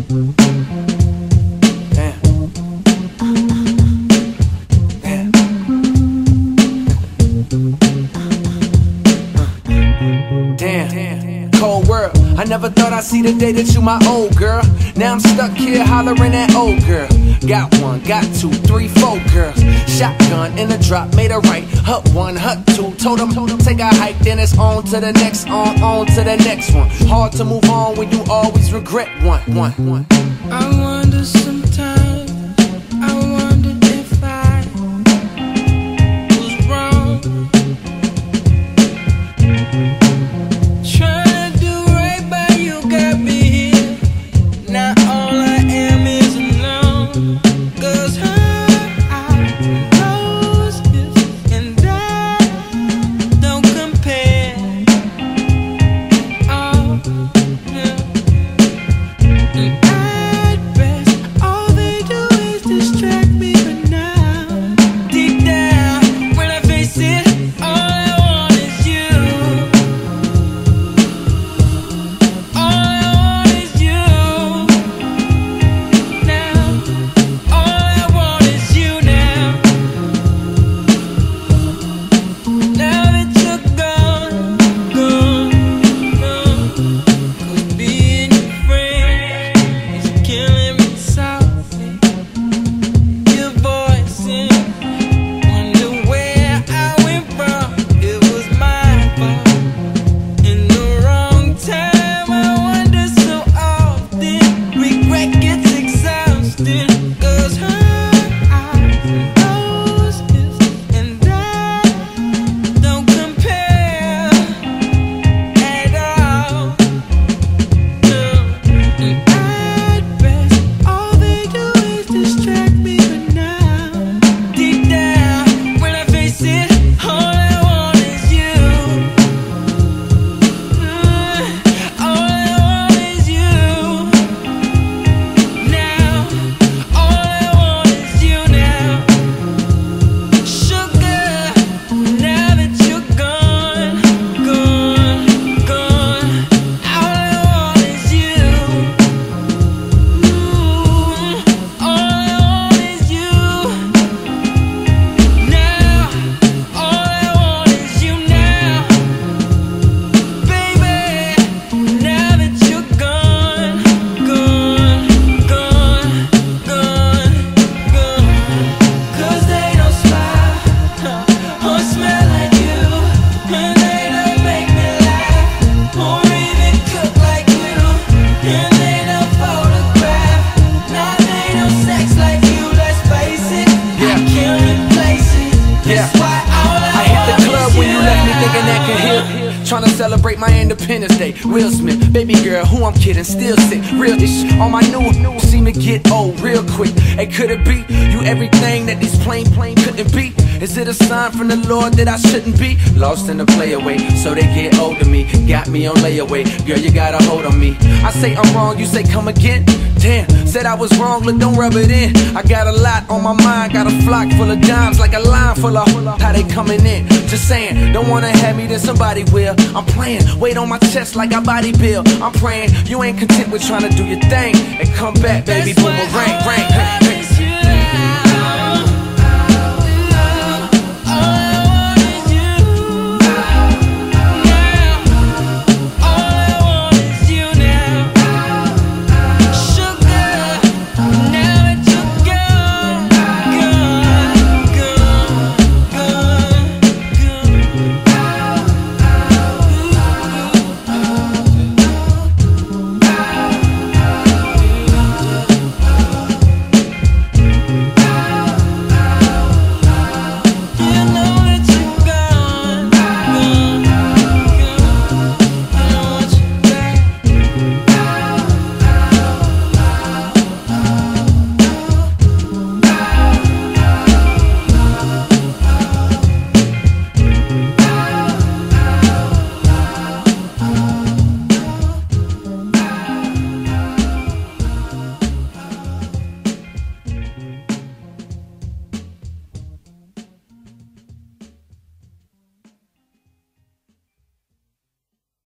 Mm-hmm. Damn. Cold world. I never thought I'd see the day that you my old girl. Now I'm stuck here hollering at old girl. Got one, got two, three, four girls. Shotgun in a drop, made a right. Hut one, hut two. Told them, told them take a hike, then it's on to the next, on, on to the next one. Hard to move on when you always regret one, one, one. I wonder sometimes, Trying to celebrate my Independence Day. Will Smith, baby girl, who I'm kidding, still sick. Real ish on my new, new seem to get old real quick. Hey, could it be you everything that these plain, plain couldn't be? Is it a sign from the Lord that I shouldn't be? Lost in the playaway, so they get old me. Got me on layaway, girl, you got a hold on me. I say I'm wrong, you say come again. Damn, said I was wrong, look, don't rub it in. I got a lot on my mind, got a flock full of dimes, like a line full of how they coming in. Just saying, don't wanna have me, then somebody will. I'm playing, weight on my chest like a body build. I'm praying, you ain't content with trying to do your thing. And come back, baby, boomerang, rank, I hey.